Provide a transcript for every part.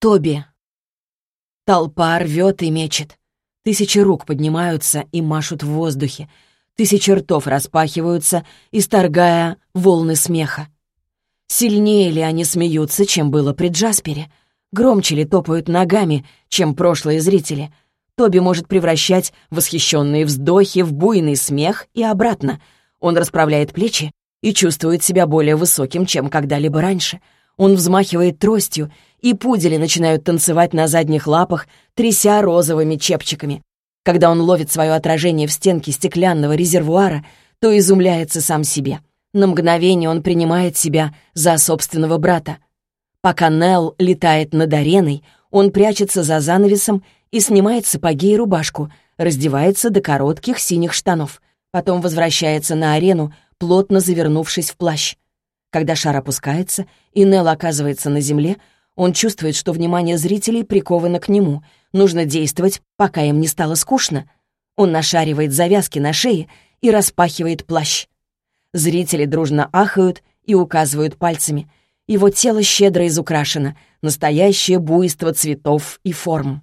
Тоби. Толпа рвет и мечет. Тысячи рук поднимаются и машут в воздухе. Тысячи ртов распахиваются, исторгая волны смеха. Сильнее ли они смеются, чем было при Джаспере? Громче ли топают ногами, чем прошлые зрители? Тоби может превращать восхищенные вздохи в буйный смех и обратно. Он расправляет плечи и чувствует себя более высоким, чем когда-либо раньше. Он взмахивает тростью, и пудели начинают танцевать на задних лапах, тряся розовыми чепчиками. Когда он ловит свое отражение в стенке стеклянного резервуара, то изумляется сам себе. На мгновение он принимает себя за собственного брата. Пока Нелл летает над ареной, он прячется за занавесом и снимает сапоги и рубашку, раздевается до коротких синих штанов. Потом возвращается на арену, плотно завернувшись в плащ. Когда шар опускается, и Нелл оказывается на земле, он чувствует, что внимание зрителей приковано к нему. Нужно действовать, пока им не стало скучно. Он нашаривает завязки на шее и распахивает плащ. Зрители дружно ахают и указывают пальцами. Его тело щедро изукрашено, настоящее буйство цветов и форм.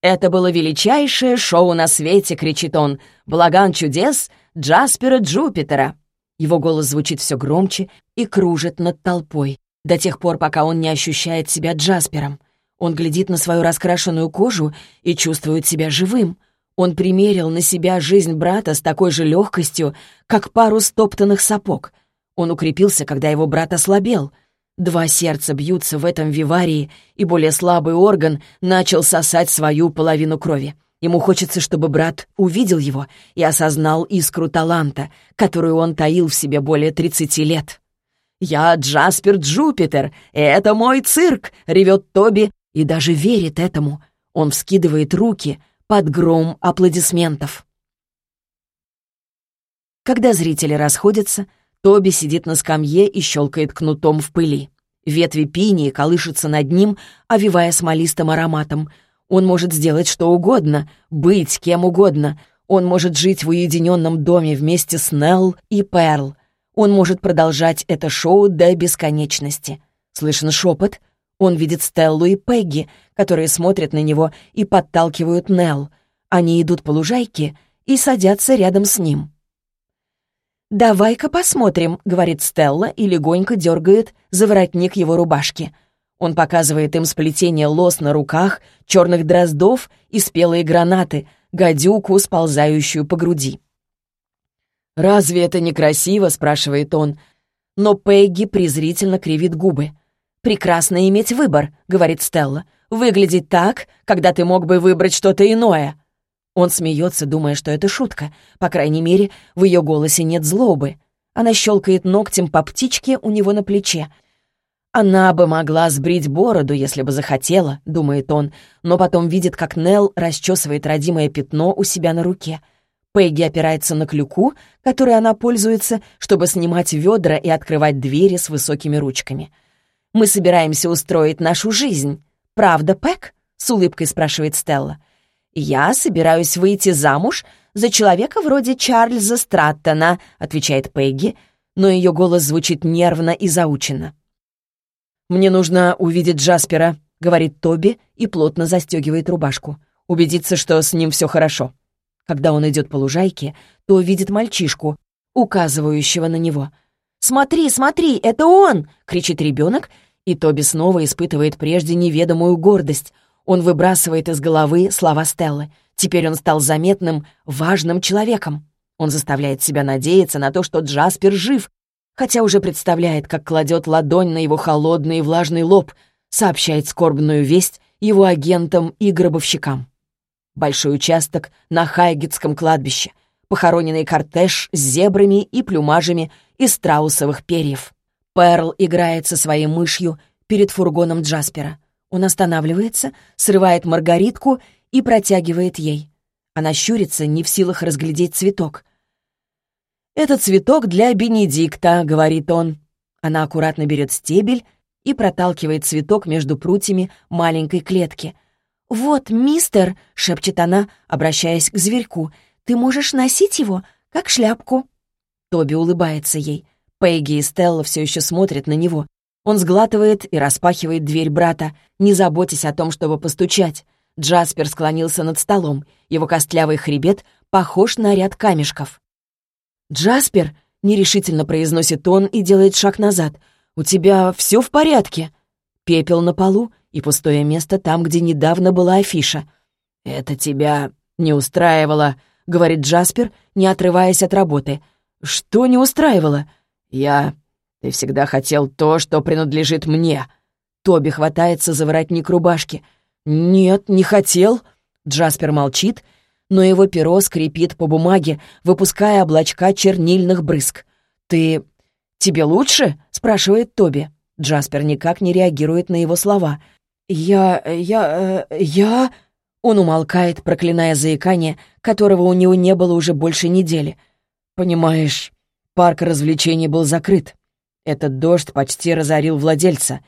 «Это было величайшее шоу на свете!» — кричит он. «Благан чудес Джаспера Джупитера!» Его голос звучит все громче и кружит над толпой, до тех пор, пока он не ощущает себя Джаспером. Он глядит на свою раскрашенную кожу и чувствует себя живым. Он примерил на себя жизнь брата с такой же легкостью, как пару стоптанных сапог. Он укрепился, когда его брат ослабел — Два сердца бьются в этом виварии, и более слабый орган начал сосать свою половину крови. Ему хочется, чтобы брат увидел его и осознал искру таланта, которую он таил в себе более 30 лет. «Я Джаспер Джупитер, и это мой цирк!» — ревет Тоби и даже верит этому. Он вскидывает руки под гром аплодисментов. Когда зрители расходятся, Тоби сидит на скамье и щелкает кнутом в пыли. Ветви пинии колышутся над ним, овивая смолистым ароматом. Он может сделать что угодно, быть кем угодно. Он может жить в уединенном доме вместе с Нелл и Перл. Он может продолжать это шоу до бесконечности. Слышен шепот. Он видит Стеллу и Пегги, которые смотрят на него и подталкивают Нелл. Они идут по лужайке и садятся рядом с ним. «Давай-ка посмотрим», — говорит Стелла и легонько дергает за воротник его рубашки. Он показывает им сплетение лос на руках, черных дроздов и спелые гранаты, гадюку, сползающую по груди. «Разве это некрасиво?» — спрашивает он. Но Пегги презрительно кривит губы. «Прекрасно иметь выбор», — говорит Стелла. «Выглядеть так, когда ты мог бы выбрать что-то иное». Он смеется, думая, что это шутка. По крайней мере, в ее голосе нет злобы. Она щелкает ногтем по птичке у него на плече. Она бы могла сбрить бороду, если бы захотела, думает он, но потом видит, как Нелл расчесывает родимое пятно у себя на руке. Пегги опирается на клюку, которой она пользуется, чтобы снимать ведра и открывать двери с высокими ручками. «Мы собираемся устроить нашу жизнь. Правда, Пэг?» — с улыбкой спрашивает Стелла. «Я собираюсь выйти замуж за человека вроде Чарльза Страттона», — отвечает Пегги, но ее голос звучит нервно и заученно. «Мне нужно увидеть Джаспера», — говорит Тоби и плотно застегивает рубашку. «Убедиться, что с ним все хорошо». Когда он идет по лужайке, то видит мальчишку, указывающего на него. «Смотри, смотри, это он!» — кричит ребенок, и Тоби снова испытывает прежде неведомую гордость — он выбрасывает из головы слова Стеллы. Теперь он стал заметным, важным человеком. Он заставляет себя надеяться на то, что Джаспер жив, хотя уже представляет, как кладет ладонь на его холодный и влажный лоб, сообщает скорбную весть его агентам и гробовщикам. Большой участок на Хайгетском кладбище, похороненный кортеж с зебрами и плюмажами из страусовых перьев. Перл играет со своей мышью перед фургоном Джаспера. Он останавливается, срывает маргаритку и протягивает ей. Она щурится, не в силах разглядеть цветок. «Это цветок для Бенедикта», — говорит он. Она аккуратно берет стебель и проталкивает цветок между прутьями маленькой клетки. «Вот, мистер», — шепчет она, обращаясь к зверьку, — «ты можешь носить его, как шляпку». Тоби улыбается ей. Пегги и Стелла все еще смотрят на него. Он сглатывает и распахивает дверь брата, не заботясь о том, чтобы постучать. Джаспер склонился над столом. Его костлявый хребет похож на ряд камешков. «Джаспер!» — нерешительно произносит он и делает шаг назад. «У тебя все в порядке?» Пепел на полу и пустое место там, где недавно была афиша. «Это тебя не устраивало», — говорит Джаспер, не отрываясь от работы. «Что не устраивало?» «Я ты всегда хотел то, что принадлежит мне». Тоби хватается за воротник рубашки. «Нет, не хотел». Джаспер молчит, но его перо скрипит по бумаге, выпуская облачка чернильных брызг. «Ты... тебе лучше?» — спрашивает Тоби. Джаспер никак не реагирует на его слова. «Я... я... я...» Он умолкает, проклиная заикание, которого у него не было уже больше недели. «Понимаешь, парк развлечений был закрыт. Этот дождь почти разорил владельца.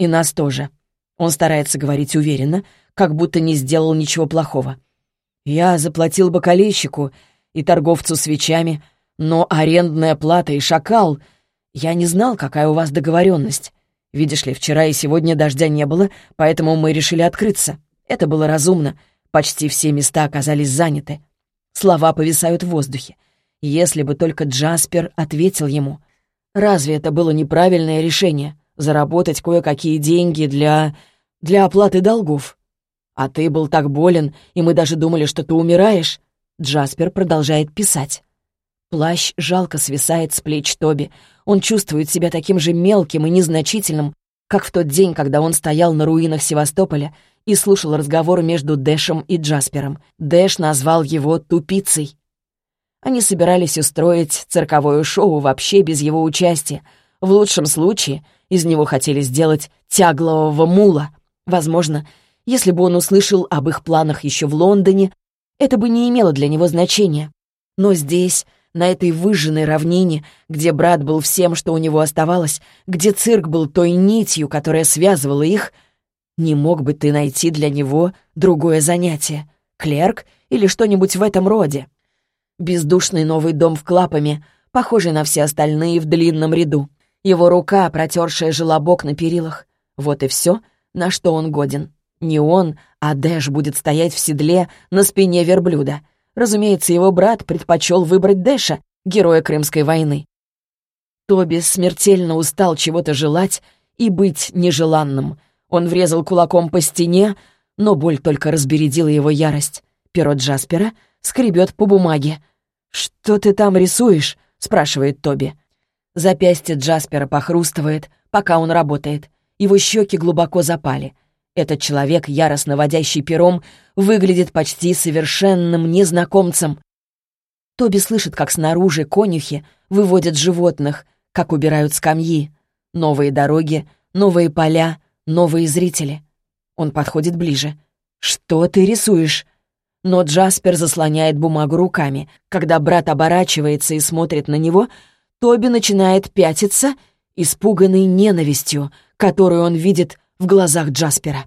И нас тоже. Он старается говорить уверенно, как будто не сделал ничего плохого. Я заплатил бокалейщику и торговцу свечами, но арендная плата и шакал... Я не знал, какая у вас договоренность. Видишь ли, вчера и сегодня дождя не было, поэтому мы решили открыться. Это было разумно. Почти все места оказались заняты. Слова повисают в воздухе. Если бы только Джаспер ответил ему — Разве это было неправильное решение — заработать кое-какие деньги для... для оплаты долгов? А ты был так болен, и мы даже думали, что ты умираешь. Джаспер продолжает писать. Плащ жалко свисает с плеч Тоби. Он чувствует себя таким же мелким и незначительным, как в тот день, когда он стоял на руинах Севастополя и слушал разговор между Дэшем и Джаспером. Дэш назвал его «тупицей». Они собирались устроить цирковое шоу вообще без его участия. В лучшем случае из него хотели сделать тяглового мула. Возможно, если бы он услышал об их планах еще в Лондоне, это бы не имело для него значения. Но здесь, на этой выжженной равнине, где брат был всем, что у него оставалось, где цирк был той нитью, которая связывала их, не мог бы ты найти для него другое занятие, клерк или что-нибудь в этом роде. Бездушный новый дом в Клапами, похожий на все остальные в длинном ряду. Его рука, протершая желобок на перилах. Вот и все, на что он годен. Не он, а Дэш будет стоять в седле на спине верблюда. Разумеется, его брат предпочел выбрать Дэша, героя Крымской войны. Тоби смертельно устал чего-то желать и быть нежеланным. Он врезал кулаком по стене, но боль только разбередила его ярость. Перо Джаспера скребет по бумаге. «Что ты там рисуешь?» — спрашивает Тоби. Запястье Джаспера похрустывает, пока он работает. Его щеки глубоко запали. Этот человек, яростно водящий пером, выглядит почти совершенным незнакомцем. Тоби слышит, как снаружи конюхи выводят животных, как убирают скамьи. Новые дороги, новые поля, новые зрители. Он подходит ближе. «Что ты рисуешь?» Но Джаспер заслоняет бумагу руками. Когда брат оборачивается и смотрит на него, Тоби начинает пятиться, испуганный ненавистью, которую он видит в глазах Джаспера.